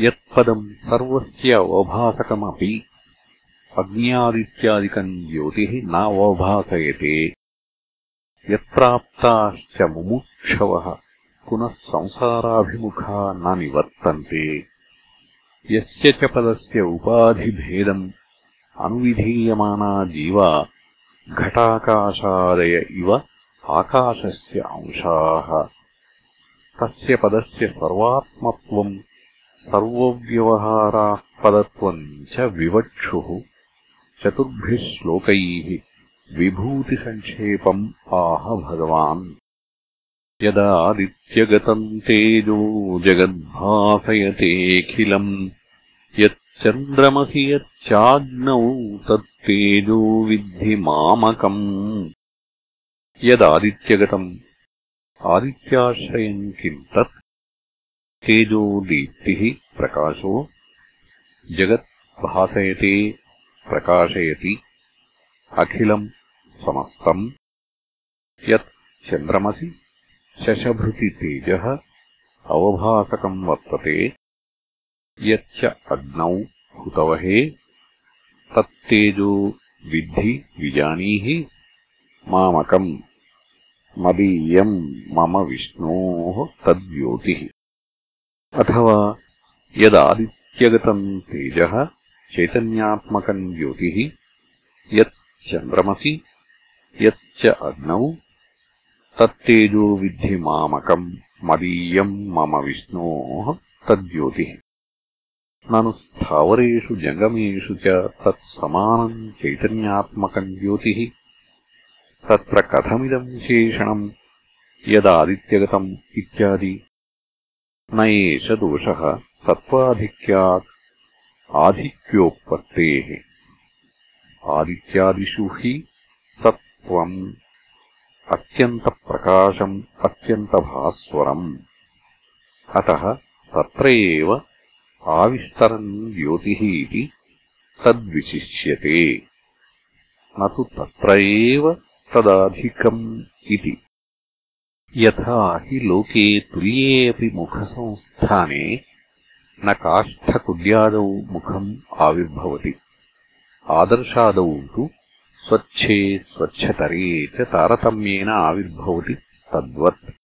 यत्पदम् सर्वस्य अवभासकमपि अग्न्यादित्यादिकम् ज्योतिः नावभासयते। यत्प्राप्ताश्च मुमुक्षवः पुनः संसाराभिमुखा न निवर्तन्ते। यस्य च पदस्य उपाधिभेदम् अनुविधीयमाना जीवा घटाकाशादय इव आकाशस्य अंशाः। तस्य पदस्य सर्वात्मत्वम् सर्वव्यवहारात्पदत्वम् च विवक्षुः चतुर्भिः श्लोकैः विभूतिसङ्क्षेपम् आह भगवान्। यदादित्यगतम् तेजो जगद्भासयतेऽखिलम्। यच्चन्द्रमसि यच्चाग्नौ तत्तेजो विद्धि मामकम्। यदादित्यगतम्। आदित्याश्रयम् किम् तत् तेजो दीप्तिः प्रकाशो जगत् भासयते प्रकाशयति अखिलम् समस्तम्। यत् चन्द्रमसि शशभृतितेजः अवभासकम् वर्तते। यच्च अग्नौ हुतवहे तत्तेजो विद्धि विजानीहि मामकम् मदीयम् मम विष्णोः तद्योतिः अथवा यदादित्यगतम् तेजः चैतन्यात्मकम् ज्योतिः यच्चन्द्रमसि यच्च अग्नौ तत्तेजो विद्धि मामकम् मदीयम् मम विष्णोः तद्योतिः ननु स्थावरेषु जङ्गमेषु च तत्समानम् चैतन्यात्मकम् ज्योतिः। तत्र कथमिदम् विशेषणम् यदादित्यगतम् इत्यादि न एष दोषः तत्त्वाधिक्यात् आधिक्योत्पत्तेः। आदित्यादिषु हि सत्त्वम् अत्यन्तप्रकाशम् अत्यन्तभास्वरम्। अतः तत्र एव आविष्टरम् ज्योतिः इति तद्विशिष्यते। न तु तत्र एव तदधिकम् इति యథా హి లోకే తుల్యే అపి ముఖసంస్థానే న కాష్ఠకుడ్యాదౌ ముఖం ఆవిర్భవతి. ఆదర్శాదౌ తు స్వచ్ఛే స్వచ్ఛతరే చ తారతమ్యేన ఆవిర్భవతి తద్వత్.